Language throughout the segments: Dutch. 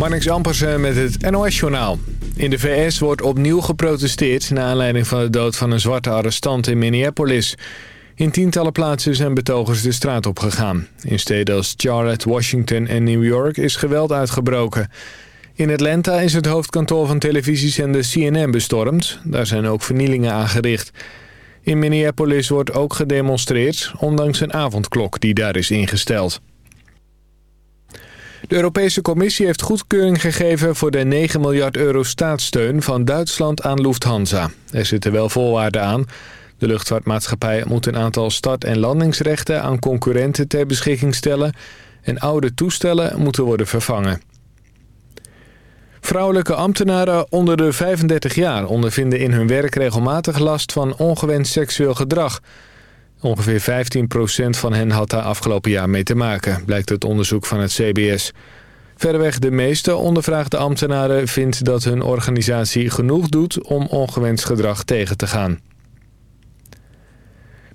Marnix Ampersen met het NOS-journaal. In de VS wordt opnieuw geprotesteerd... naar aanleiding van de dood van een zwarte arrestant in Minneapolis. In tientallen plaatsen zijn betogers de straat opgegaan. In steden als Charlotte, Washington en New York is geweld uitgebroken. In Atlanta is het hoofdkantoor van televisiezender CNN bestormd. Daar zijn ook vernielingen aangericht. In Minneapolis wordt ook gedemonstreerd... ondanks een avondklok die daar is ingesteld. De Europese Commissie heeft goedkeuring gegeven voor de 9 miljard euro staatssteun van Duitsland aan Lufthansa. Er zitten wel voorwaarden aan. De luchtvaartmaatschappij moet een aantal start- en landingsrechten aan concurrenten ter beschikking stellen en oude toestellen moeten worden vervangen. Vrouwelijke ambtenaren onder de 35 jaar ondervinden in hun werk regelmatig last van ongewenst seksueel gedrag. Ongeveer 15% van hen had daar afgelopen jaar mee te maken, blijkt uit onderzoek van het CBS. Verreweg de meeste ondervraagde ambtenaren vindt dat hun organisatie genoeg doet om ongewenst gedrag tegen te gaan.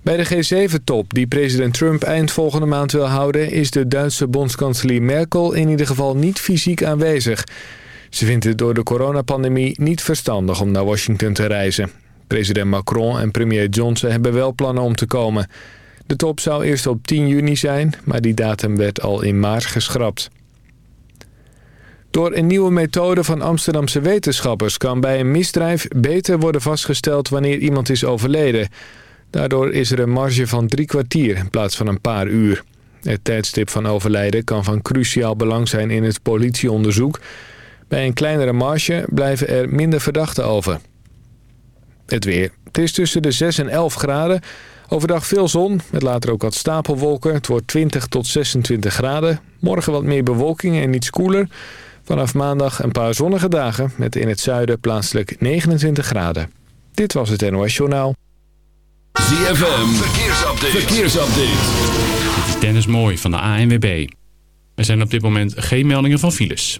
Bij de G7-top die president Trump eind volgende maand wil houden... is de Duitse bondskanselier Merkel in ieder geval niet fysiek aanwezig. Ze vindt het door de coronapandemie niet verstandig om naar Washington te reizen. President Macron en premier Johnson hebben wel plannen om te komen. De top zou eerst op 10 juni zijn, maar die datum werd al in maart geschrapt. Door een nieuwe methode van Amsterdamse wetenschappers... kan bij een misdrijf beter worden vastgesteld wanneer iemand is overleden. Daardoor is er een marge van drie kwartier in plaats van een paar uur. Het tijdstip van overlijden kan van cruciaal belang zijn in het politieonderzoek. Bij een kleinere marge blijven er minder verdachten over. Het weer. Het is tussen de 6 en 11 graden. Overdag veel zon, met later ook wat stapelwolken. Het wordt 20 tot 26 graden. Morgen wat meer bewolking en iets koeler. Vanaf maandag een paar zonnige dagen met in het zuiden plaatselijk 29 graden. Dit was het NOS Journaal. ZFM, verkeersupdate. verkeersupdate. Dit is Dennis Mooi van de ANWB. Er zijn op dit moment geen meldingen van files.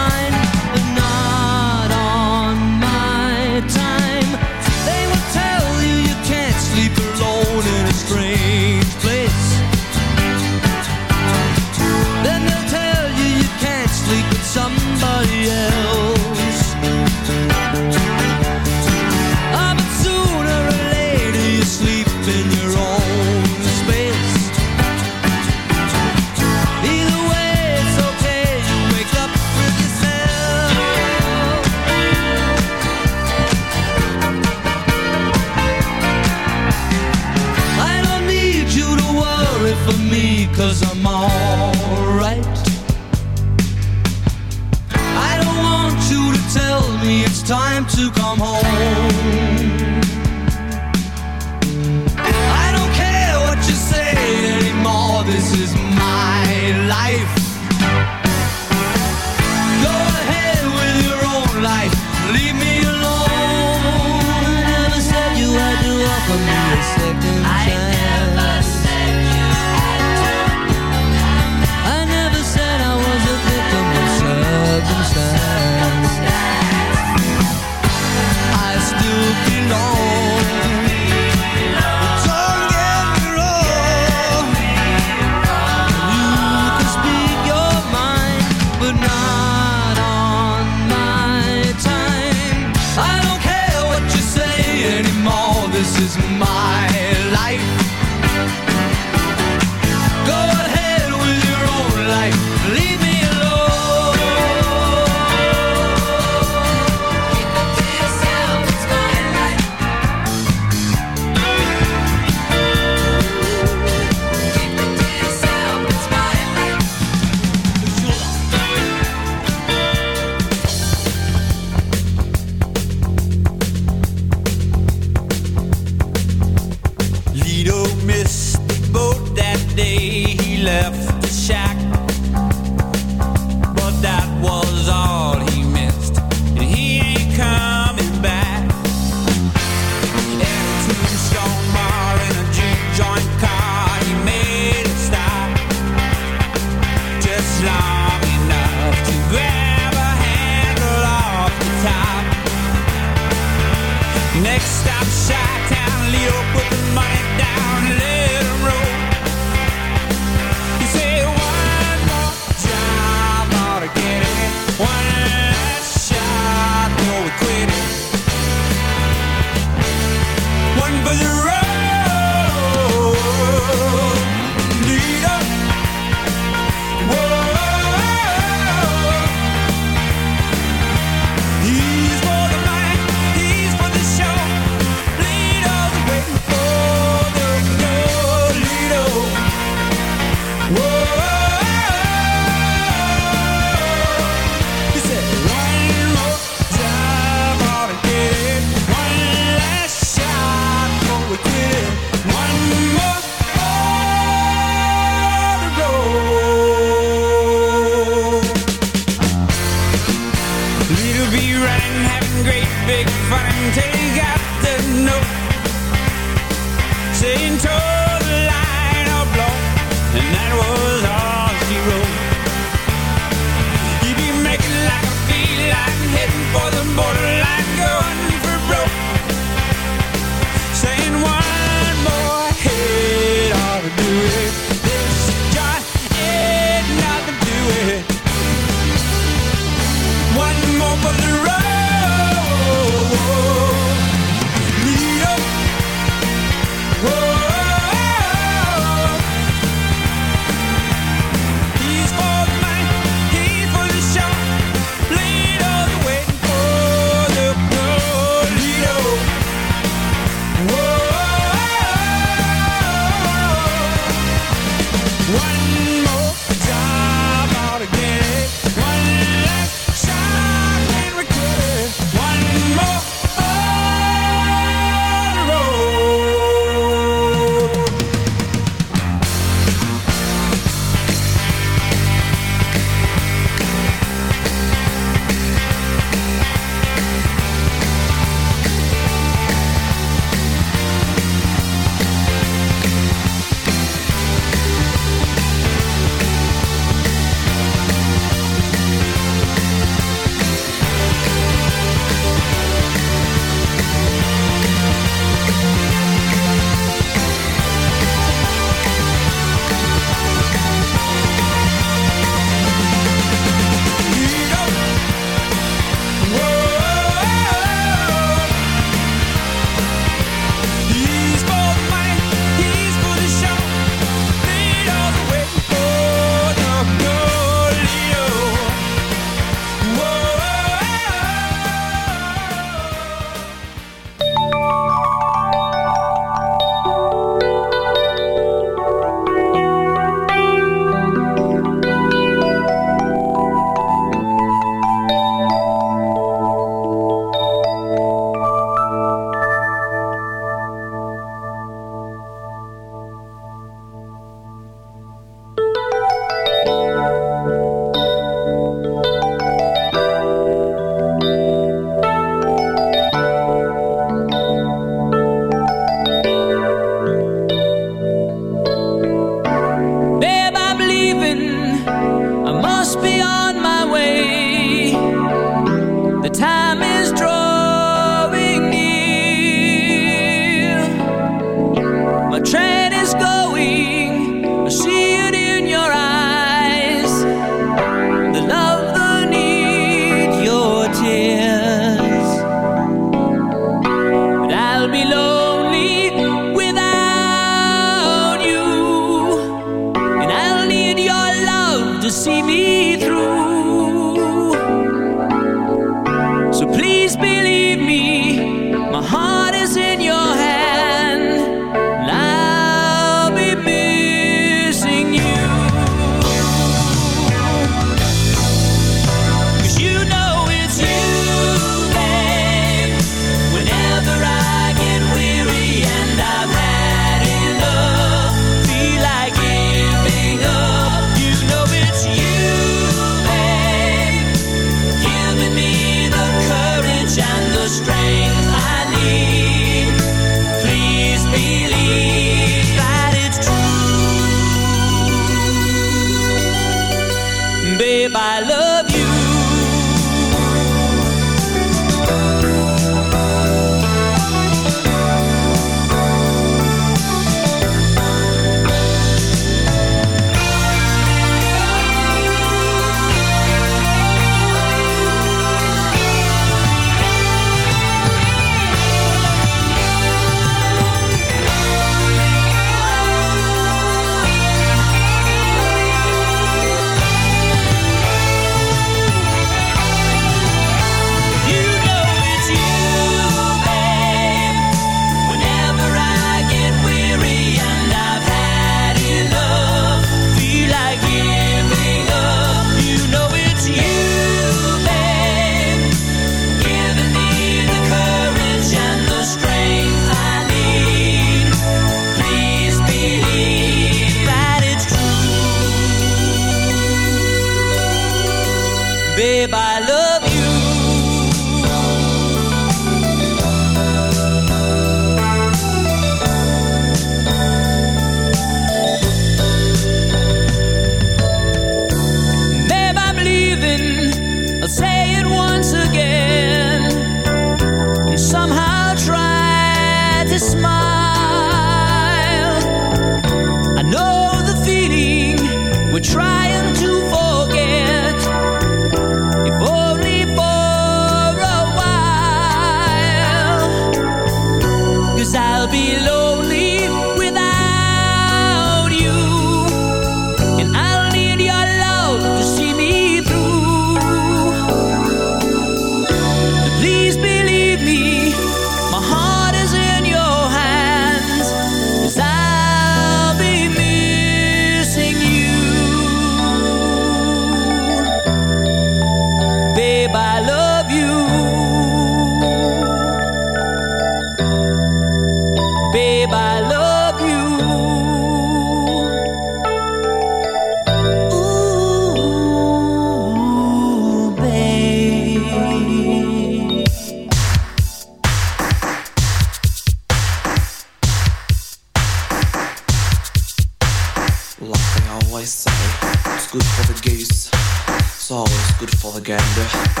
together.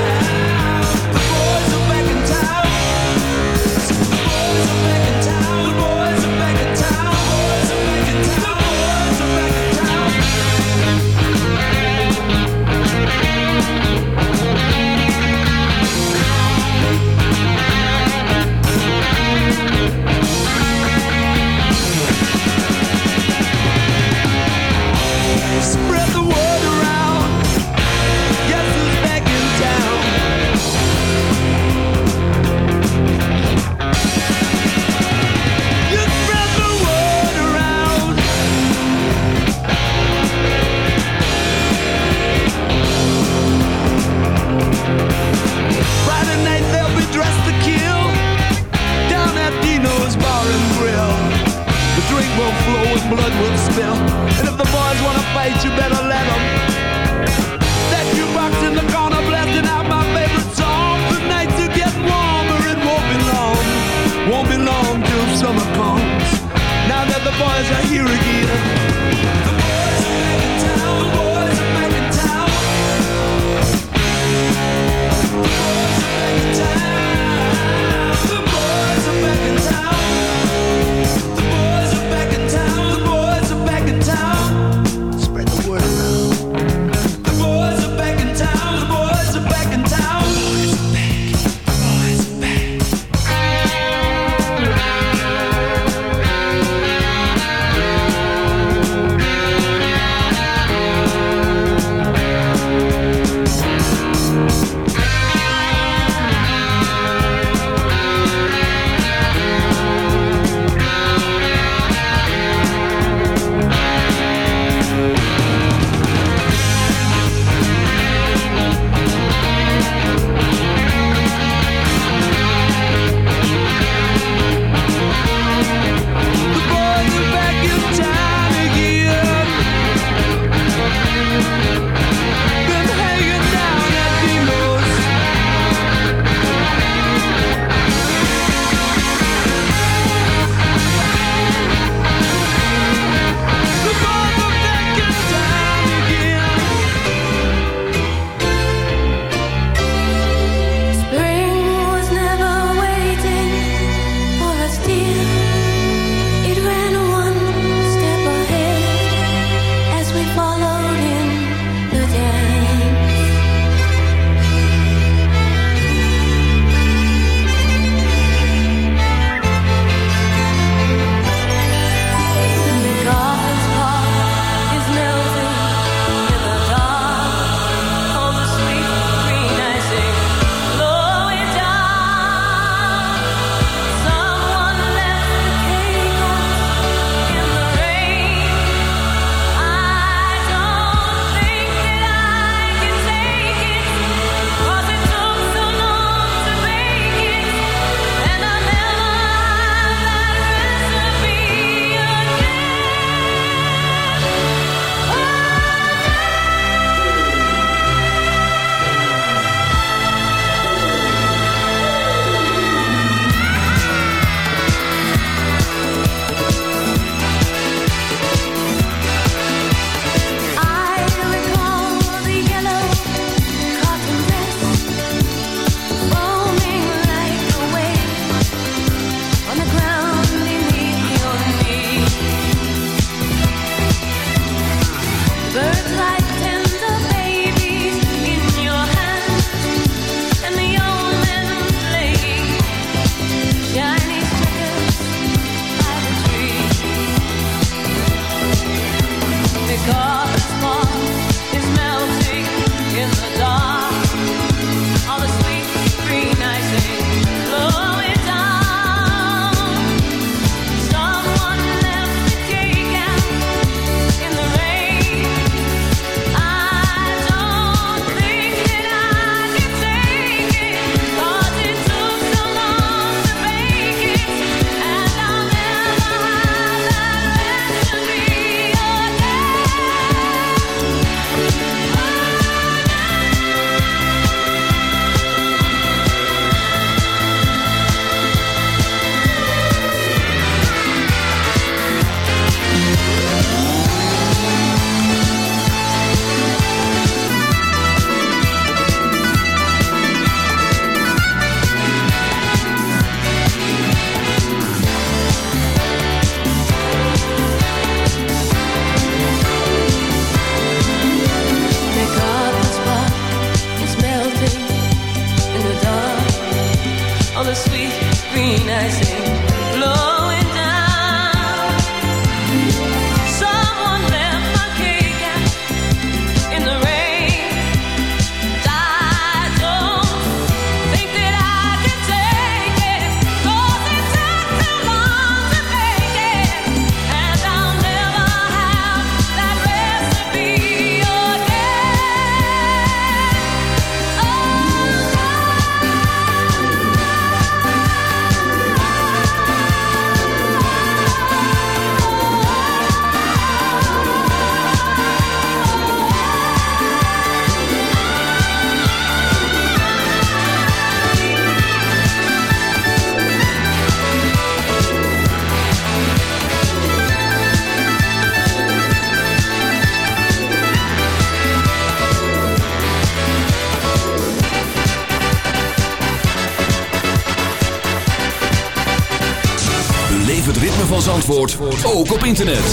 van Zandvoort ook op internet.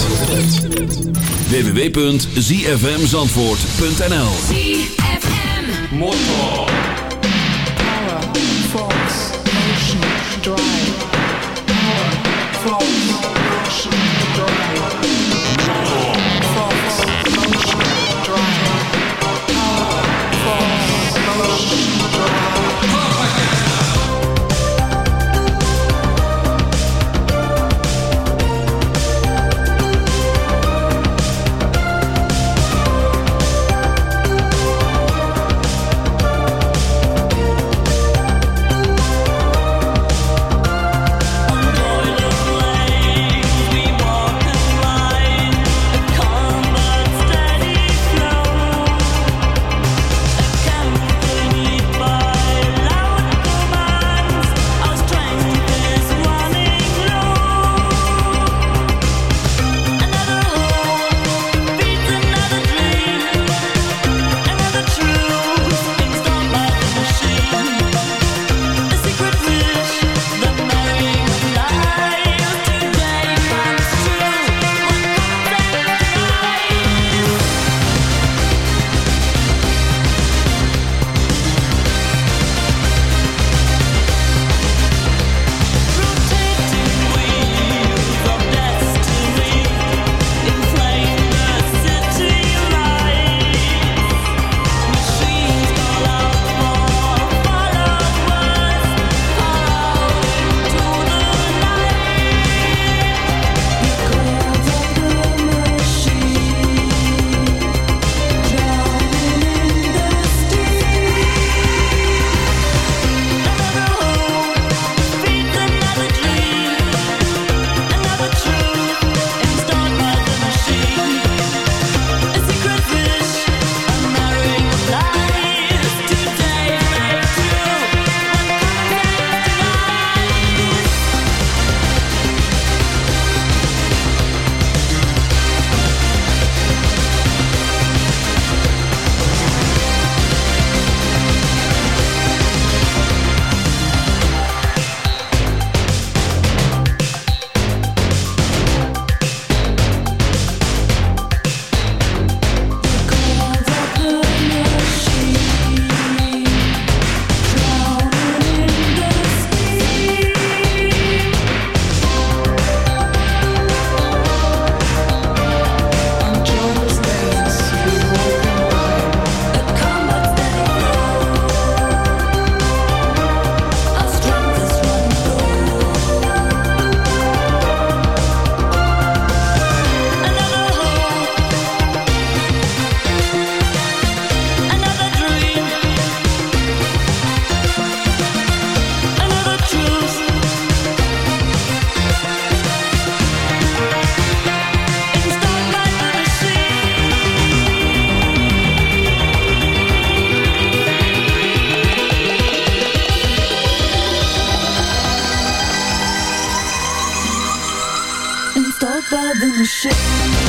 www.zfmzandvoort.nl ZFM Motor. Power, force, motion, drive. Power, force. Stop bothering the shit.